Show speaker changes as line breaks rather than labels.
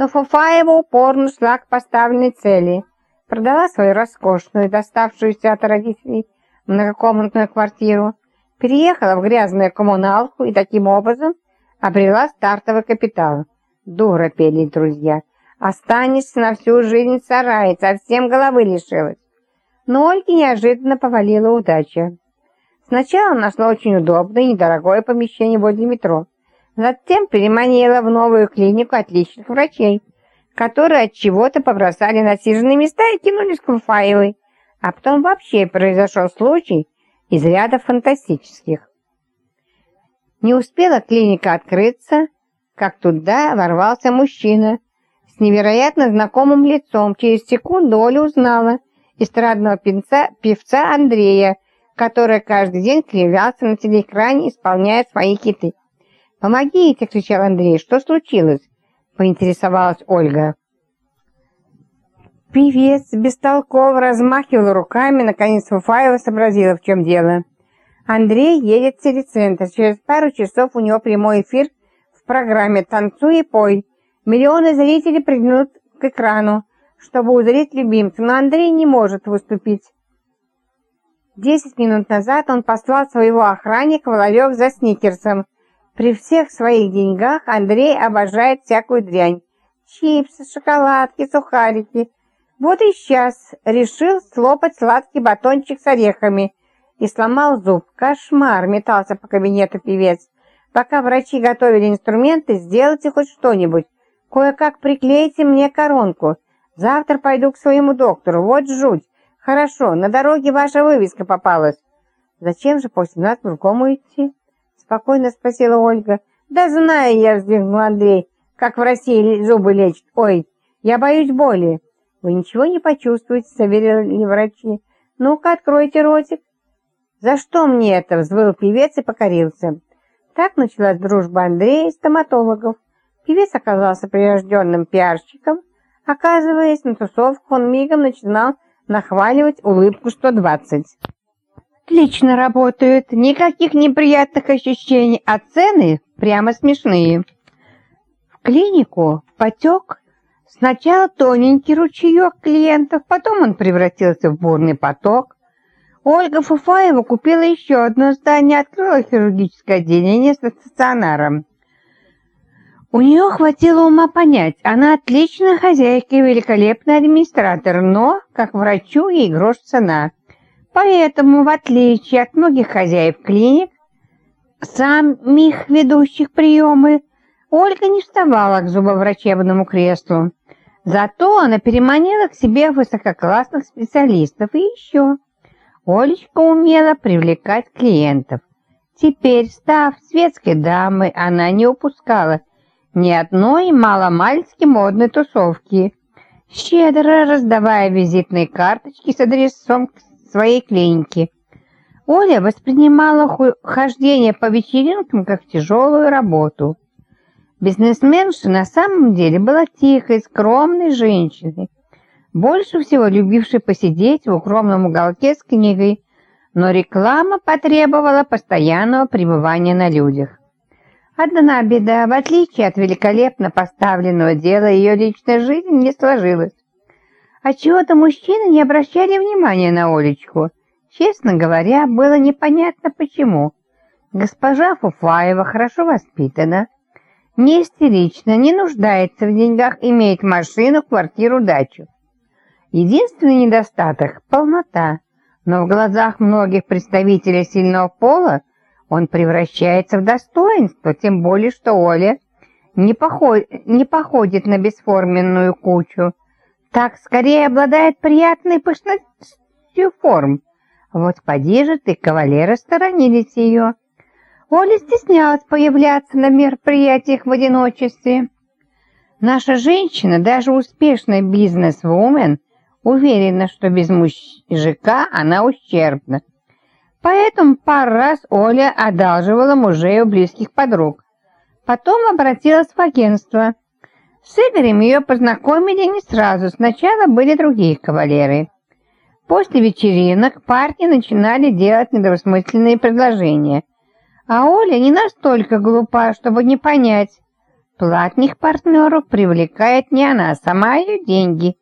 Но Фуфаева упорно шла к поставленной цели. Продала свою роскошную, доставшуюся от родителей, многокомнатную квартиру, переехала в грязную коммуналку и таким образом обрела стартовый капитал. Дура, пели друзья. Останешься на всю жизнь в сарае, совсем головы лишилась. Но Ольге неожиданно повалила удача. Сначала нашла очень удобное и недорогое помещение возле метро. Затем переманила в новую клинику отличных врачей, которые от чего-то побросали насиженные места и кинулись к Фуфаевой. А потом вообще произошел случай из ряда фантастических. Не успела клиника открыться, как туда ворвался мужчина с невероятно знакомым лицом. Через секунду Оля узнала эстрадного певца, певца Андрея, который каждый день кривлялся на телеэкране, исполняя свои хиты. «Помогите!» — кричал Андрей. «Что случилось?» — поинтересовалась Ольга. Певец бестолково размахивал руками, наконец Фуфаева сообразила, в чем дело. Андрей едет в телецентр. Через пару часов у него прямой эфир в программе «Танцуй и пой». Миллионы зрителей придут к экрану, чтобы узреть любимца, но Андрей не может выступить. Десять минут назад он послал своего охранника в ларек за сникерсом. При всех своих деньгах Андрей обожает всякую дрянь. Чипсы, шоколадки, сухарики. Вот и сейчас решил слопать сладкий батончик с орехами и сломал зуб. Кошмар, метался по кабинету певец. Пока врачи готовили инструменты, сделайте хоть что-нибудь. Кое-как приклейте мне коронку. Завтра пойду к своему доктору. Вот жуть. Хорошо, на дороге ваша вывеска попалась. Зачем же после нас в другому идти? Спокойно спросила Ольга. Да знаю я, вздохнул Андрей, как в России зубы лечат. Ой, я боюсь боли. Вы ничего не почувствуете, заверили врачи. Ну-ка, откройте ротик. За что мне это? Взвыл певец и покорился. Так началась дружба Андрея и стоматологов. Певец оказался прирожденным пиарщиком. Оказываясь на тусовку, он мигом начинал нахваливать улыбку 120. Отлично работают, никаких неприятных ощущений, а цены прямо смешные. В клинику потек сначала тоненький ручеек клиентов, потом он превратился в бурный поток. Ольга Фуфаева купила еще одно здание, открыла хирургическое отделение с стационаром. У нее хватило ума понять, она отличная хозяйка и великолепный администратор, но, как врачу, ей грош цена. Поэтому, в отличие от многих хозяев клиник, самих ведущих приемы, Ольга не вставала к зубоврачебному креслу. Зато она переманила к себе высококлассных специалистов и еще. Олечка умела привлекать клиентов. Теперь, став светской дамой, она не упускала ни одной маломальски модной тусовки, щедро раздавая визитные карточки с адресом своей клиники. Оля воспринимала хождение по вечеринкам как тяжелую работу. Бизнесменша на самом деле была тихой, скромной женщиной, больше всего любившей посидеть в укромном уголке с книгой, но реклама потребовала постоянного пребывания на людях. Одна беда, в отличие от великолепно поставленного дела, ее личная жизнь не сложилась. Отчего-то мужчины не обращали внимания на Олечку. Честно говоря, было непонятно почему. Госпожа Фуфаева хорошо воспитана, не истерична, не нуждается в деньгах, имеет машину, квартиру, дачу. Единственный недостаток – полнота, но в глазах многих представителей сильного пола он превращается в достоинство, тем более, что Оля не, поход... не походит на бесформенную кучу. Так скорее обладает приятной пышностью форм. Вот поди же ты, кавалеры, сторонились ее. Оля стеснялась появляться на мероприятиях в одиночестве. Наша женщина, даже успешный бизнес-вумен, уверена, что без мужика она ущербна. Поэтому пару раз Оля одалживала мужей у близких подруг. Потом обратилась в агентство. С Игорем ее познакомили не сразу, сначала были другие кавалеры. После вечеринок парни начинали делать недвусмысленные предложения. А Оля не настолько глупа, чтобы не понять. Платных партнеров привлекает не она сама, а ее деньги.